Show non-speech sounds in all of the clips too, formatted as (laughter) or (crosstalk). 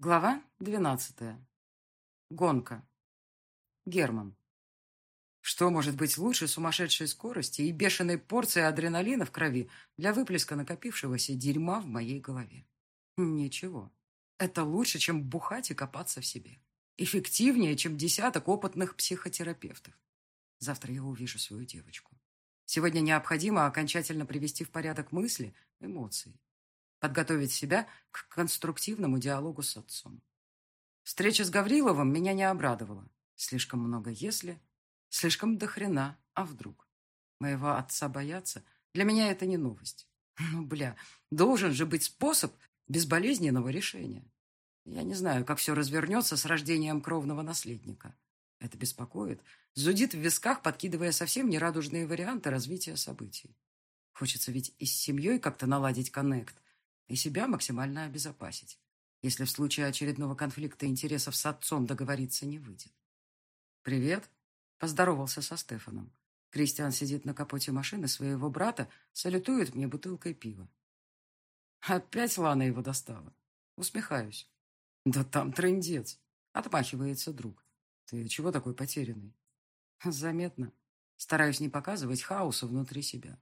Глава двенадцатая. Гонка. Герман. Что может быть лучше сумасшедшей скорости и бешеной порции адреналина в крови для выплеска накопившегося дерьма в моей голове? Ничего. Это лучше, чем бухать и копаться в себе. Эффективнее, чем десяток опытных психотерапевтов. Завтра я увижу свою девочку. Сегодня необходимо окончательно привести в порядок мысли, эмоции подготовить себя к конструктивному диалогу с отцом. Встреча с Гавриловым меня не обрадовала. Слишком много «если», слишком дохрена, а вдруг? Моего отца бояться для меня это не новость. (laughs) Ну, бля, должен же быть способ безболезненного решения. Я не знаю, как все развернется с рождением кровного наследника. Это беспокоит, зудит в висках, подкидывая совсем нерадужные варианты развития событий. Хочется ведь и с семьей как-то наладить коннект, и себя максимально обезопасить, если в случае очередного конфликта интересов с отцом договориться не выйдет. «Привет», — поздоровался со Стефаном. Кристиан сидит на капоте машины своего брата, салютует мне бутылкой пива. Опять Лана его достала. Усмехаюсь. Да там трындец. Отмахивается друг. Ты чего такой потерянный? Заметно. Стараюсь не показывать хаоса внутри себя.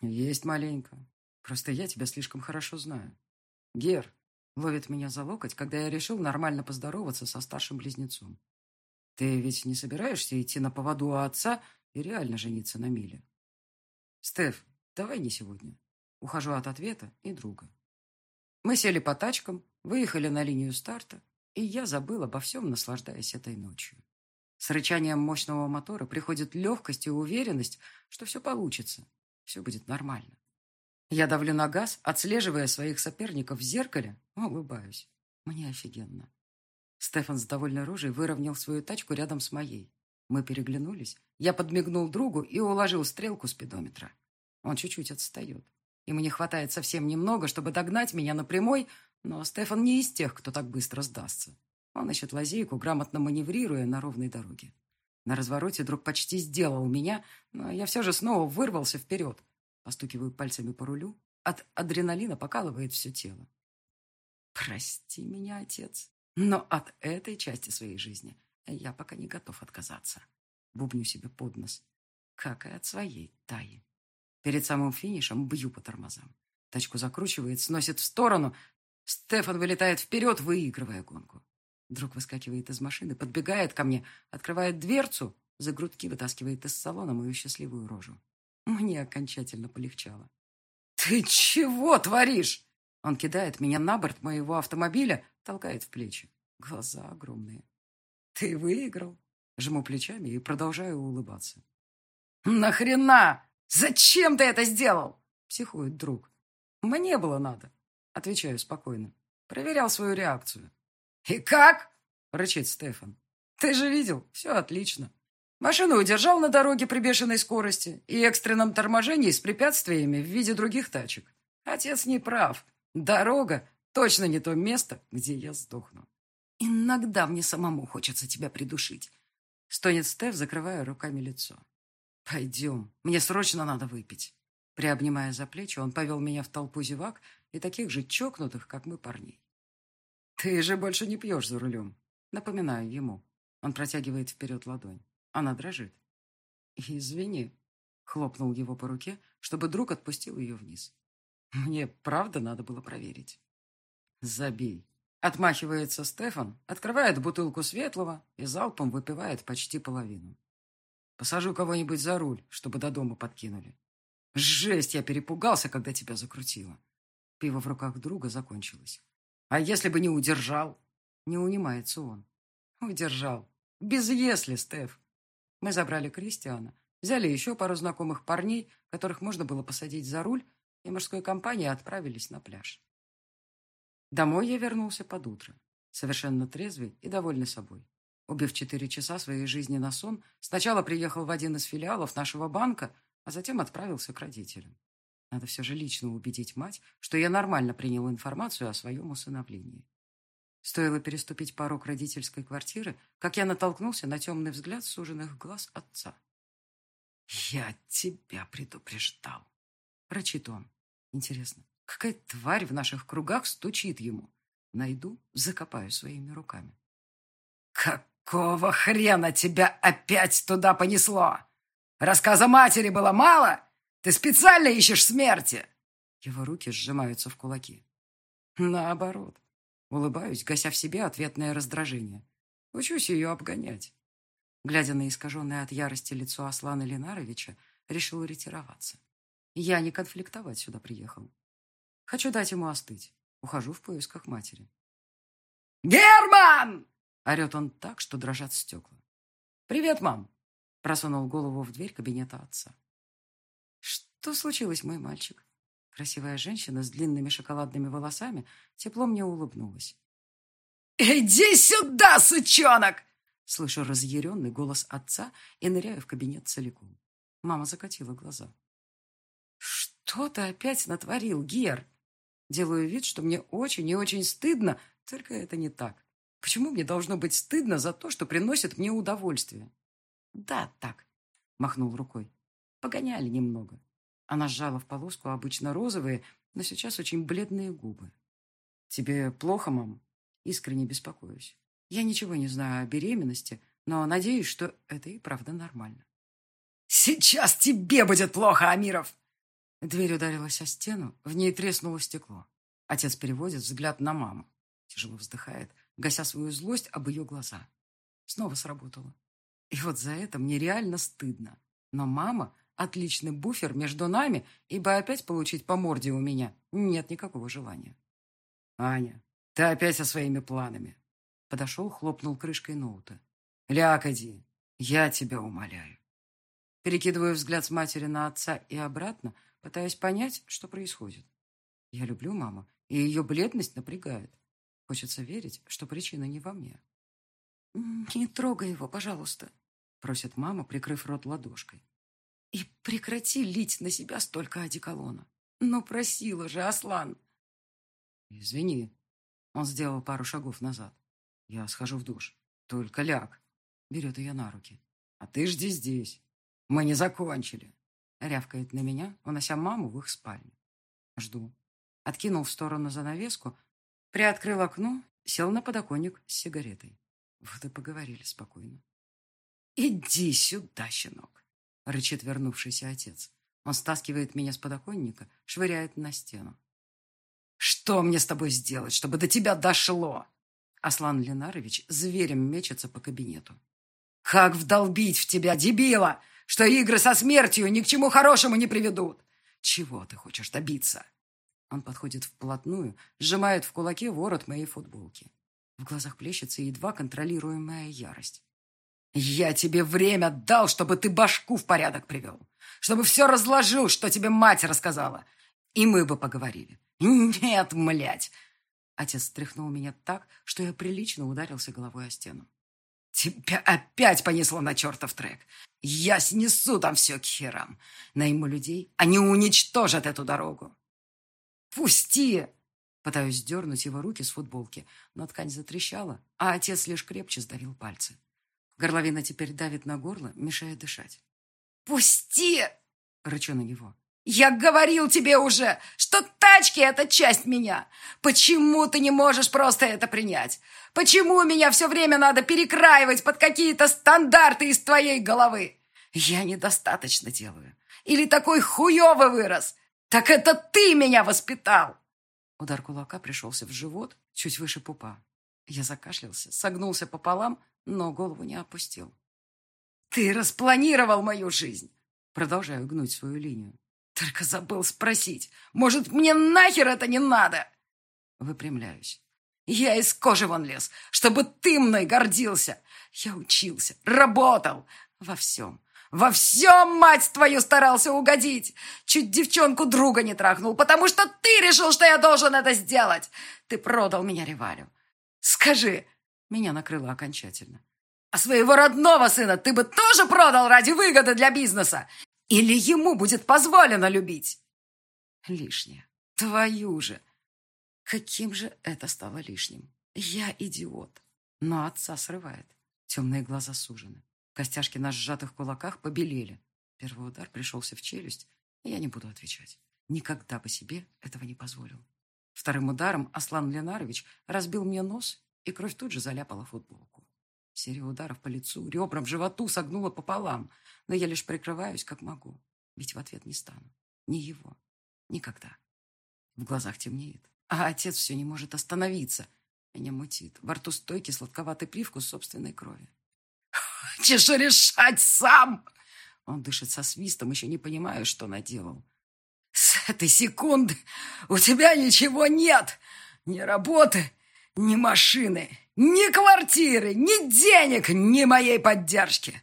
Есть маленько. Просто я тебя слишком хорошо знаю. Гер ловит меня за локоть, когда я решил нормально поздороваться со старшим близнецом. Ты ведь не собираешься идти на поводу у отца и реально жениться на Миле? Стеф, давай не сегодня. Ухожу от ответа и друга. Мы сели по тачкам, выехали на линию старта, и я забыл обо всем, наслаждаясь этой ночью. С рычанием мощного мотора приходит легкость и уверенность, что все получится, все будет нормально. Я давлю на газ, отслеживая своих соперников в зеркале, улыбаюсь. Мне офигенно. Стефан с довольной рожей выровнял свою тачку рядом с моей. Мы переглянулись. Я подмигнул другу и уложил стрелку спидометра. Он чуть-чуть отстает. Ему не хватает совсем немного, чтобы догнать меня на прямой, но Стефан не из тех, кто так быстро сдастся. Он ищет лазейку, грамотно маневрируя на ровной дороге. На развороте друг почти сделал меня, но я все же снова вырвался вперед. Постукиваю пальцами по рулю. От адреналина покалывает все тело. Прости меня, отец, но от этой части своей жизни я пока не готов отказаться. Бубню себе под нос, как и от своей Таи. Перед самым финишем бью по тормозам. Тачку закручивает, сносит в сторону. Стефан вылетает вперед, выигрывая гонку. Друг выскакивает из машины, подбегает ко мне, открывает дверцу, за грудки вытаскивает из салона мою счастливую рожу. Мне окончательно полегчало. «Ты чего творишь?» Он кидает меня на борт моего автомобиля, толкает в плечи. Глаза огромные. «Ты выиграл?» Жму плечами и продолжаю улыбаться. «Нахрена? Зачем ты это сделал?» Психует друг. «Мне было надо», отвечаю спокойно. Проверял свою реакцию. «И как?» рычит Стефан. «Ты же видел, все отлично. Машину удержал на дороге при бешеной скорости и экстренном торможении с препятствиями в виде других тачек. Отец не прав. Дорога точно не то место, где я сдохну. Иногда мне самому хочется тебя придушить. Стонет Стеф, закрывая руками лицо. Пойдем, мне срочно надо выпить. Приобнимая за плечи, он повел меня в толпу зевак и таких же чокнутых, как мы, парней. Ты же больше не пьешь за рулем. Напоминаю ему. Он протягивает вперед ладонь. Она дрожит. «Извини», — хлопнул его по руке, чтобы друг отпустил ее вниз. «Мне правда надо было проверить». «Забей». Отмахивается Стефан, открывает бутылку светлого и залпом выпивает почти половину. «Посажу кого-нибудь за руль, чтобы до дома подкинули». «Жесть, я перепугался, когда тебя закрутило». Пиво в руках друга закончилось. «А если бы не удержал?» Не унимается он. «Удержал. Без «если», Стеф. Мы забрали Кристиана, взяли еще пару знакомых парней, которых можно было посадить за руль, и мужской компанией отправились на пляж. Домой я вернулся под утро, совершенно трезвый и довольный собой. Убив четыре часа своей жизни на сон, сначала приехал в один из филиалов нашего банка, а затем отправился к родителям. Надо все же лично убедить мать, что я нормально принял информацию о своем усыновлении. Стоило переступить порог родительской квартиры, как я натолкнулся на темный взгляд суженных глаз отца. «Я тебя предупреждал», — рычит он. «Интересно, какая тварь в наших кругах стучит ему? Найду, закопаю своими руками. «Какого хрена тебя опять туда понесло? Рассказа матери было мало? Ты специально ищешь смерти?» Его руки сжимаются в кулаки. Наоборот. Улыбаюсь, гася в себе ответное раздражение. Учусь ее обгонять. Глядя на искаженное от ярости лицо Аслана Ленаровича, решил ретироваться. Я не конфликтовать сюда приехал. Хочу дать ему остыть. Ухожу в поисках матери. «Герман!» — орет он так, что дрожат стекла. «Привет, мам!» — просунул голову в дверь кабинета отца. «Что случилось, мой мальчик?» Красивая женщина с длинными шоколадными волосами тепло мне улыбнулась. «Иди сюда, сучонок!» Слышу разъяренный голос отца и ныряю в кабинет целиком. Мама закатила глаза. «Что ты опять натворил, Гер?» Делаю вид, что мне очень и очень стыдно, только это не так. Почему мне должно быть стыдно за то, что приносит мне удовольствие? Да, так, махнул рукой. Погоняли немного. Она сжала в полоску обычно розовые, но сейчас очень бледные губы. Тебе плохо, мам? Искренне беспокоюсь. Я ничего не знаю о беременности, но надеюсь, что это и правда нормально. «Сейчас тебе будет плохо, Амиров!» Дверь ударилась о стену, в ней треснуло стекло. Отец переводит взгляд на маму. Тяжело вздыхает, гася свою злость об ее глаза. Снова сработало. И вот за это мне реально стыдно. Но мама — отличный буфер между нами, ибо опять получить по морде у меня нет никакого желания. «Аня, ты опять со своими планами!» Подошел, хлопнул крышкой ноута. «Ляг, иди, я тебя умоляю!» Перекидываю взгляд с матери на отца и обратно — пытаясь понять, что происходит. Я люблю маму, и ее бледность напрягает. Хочется верить, что причина не во мне. «Не трогай его, пожалуйста», — просит мама, прикрыв рот ладошкой. «И прекрати лить на себя столько одеколона. Но просила же, Аслан!» «Извини». Он сделал пару шагов назад. «Я схожу в душ. Только ляг». Берет ее на руки. «А ты жди здесь. Мы не закончили». Рявкает на меня, унося маму в их спальню. Жду. Откинул в сторону занавеску, приоткрыл окно, сел на подоконник с сигаретой. Вот и поговорили спокойно. «Иди сюда, щенок!» — рычит вернувшийся отец. Он стаскивает меня с подоконника, швыряет на стену. «Что мне с тобой сделать, чтобы до тебя дошло?» Аслан Ленарович зверем мечется по кабинету. «Как вдолбить в тебя, дебила, что игры со смертью ни к чему хорошему не приведут. Чего ты хочешь добиться?» Он подходит вплотную, сжимает в кулаке ворот моей футболки. В глазах плещется едва контролируемая ярость. «Я тебе время дал, чтобы ты башку в порядок привел, чтобы все разложил, что тебе мать рассказала, и мы бы поговорили. Нет, млять!» Отец стряхнул меня так, что я прилично ударился головой о стену. Тебя опять понесло на чертов трек. Я снесу там все к херам. Найму людей, они уничтожат эту дорогу. Пусти! Пытаюсь дернуть его руки с футболки, но ткань затрещала, а отец лишь крепче сдавил пальцы. Горловина теперь давит на горло, мешая дышать. «Пусти!» — рычу на него. «Я говорил тебе уже, что тачки — это часть меня. Почему ты не можешь просто это принять? Почему меня все время надо перекраивать под какие-то стандарты из твоей головы? Я недостаточно делаю. Или такой хуёвый вырос? Так это ты меня воспитал!» Удар кулака пришелся в живот, чуть выше пупа. Я закашлялся, согнулся пополам, но голову не опустил. «Ты распланировал мою жизнь!» Продолжаю гнуть свою линию. Только забыл спросить. Может, мне нахер это не надо? Выпрямляюсь. Я из кожи вон лез, чтобы ты мной гордился. Я учился, работал. Во всем. Во всем, мать твою, старался угодить. Чуть девчонку друга не трахнул, потому что ты решил, что я должен это сделать. Ты продал меня Ревалю. Скажи, меня накрыло окончательно. А своего родного сына ты бы тоже продал ради выгоды для бизнеса? Или ему будет позволено любить? Лишнее. Твою же. Каким же это стало лишним? Я идиот. Но отца срывает. Темные глаза сужены. Костяшки на сжатых кулаках побелели. Первый удар пришелся в челюсть, я не буду отвечать. Никогда по себе этого не позволил. Вторым ударом Аслан Ленарович разбил мне нос, и кровь тут же заляпала футболку. Серия ударов по лицу, ребрам, животу согнула пополам, но я лишь прикрываюсь, как могу. Бить в ответ не стану. Ни его. Никогда. В глазах темнеет. А отец все не может остановиться. Меня мутит. Во рту стойкий сладковатый привкус собственной крови. «Хочешь решать сам?» Он дышит со свистом, еще не понимая, что наделал. «С этой секунды у тебя ничего нет! Ни работы, ни машины, ни квартиры, ни денег, ни моей поддержки!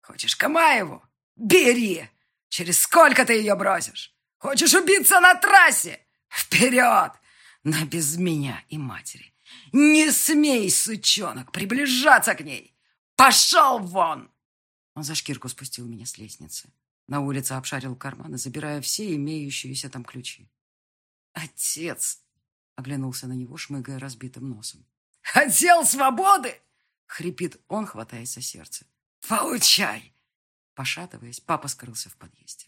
Хочешь Камаеву? Бери! Через сколько ты ее бросишь? Хочешь убиться на трассе? Вперед! Но без меня и матери. Не смей, сучонок, приближаться к ней! Пошел вон!» Он за шкирку спустил меня с лестницы. На улице обшарил карманы, забирая все имеющиеся там ключи. «Отец!» — оглянулся на него, шмыгая разбитым носом. «Хотел свободы?» — хрипит он, хватаясь за сердце. «Получай!» Пошатываясь, папа скрылся в подъезде.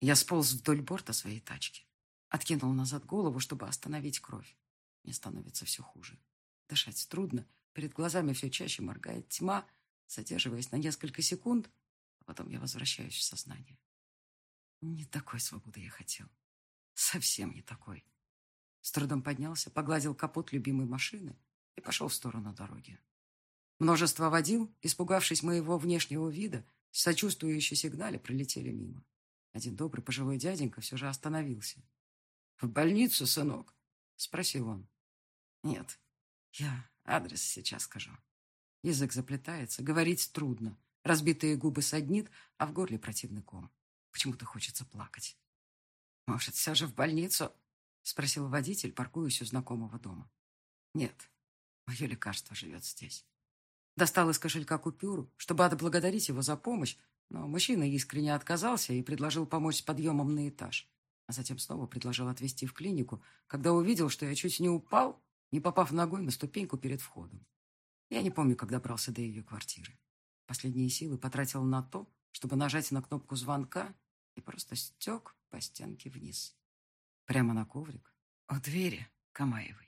Я сполз вдоль борта своей тачки. Откинул назад голову, чтобы остановить кровь. Мне становится все хуже. Дышать трудно, перед глазами все чаще моргает тьма, задерживаясь на несколько секунд, потом я возвращаюсь в сознание. Не такой свободы я хотел. Совсем не такой. С трудом поднялся, погладил капот любимой машины и пошел в сторону дороги. Множество водил, испугавшись моего внешнего вида, сочувствующие сигнали пролетели мимо. Один добрый пожилой дяденька все же остановился. «В больницу, сынок?» — спросил он. «Нет, я адрес сейчас скажу». Язык заплетается, говорить трудно. Разбитые губы саднит, а в горле противный ком. Почему-то хочется плакать. «Может, все же в больницу?» — спросил водитель, паркуясь у знакомого дома. «Нет, мое лекарство живет здесь». Достал из кошелька купюру, чтобы отблагодарить его за помощь, но мужчина искренне отказался и предложил помочь с подъемом на этаж. А затем снова предложил отвезти в клинику, когда увидел, что я чуть не упал, не попав ногой на ступеньку перед входом. Я не помню, как добрался до ее квартиры. Последние силы потратил на то, чтобы нажать на кнопку звонка и просто стек по стенке вниз. Прямо на коврик у двери Камаевой.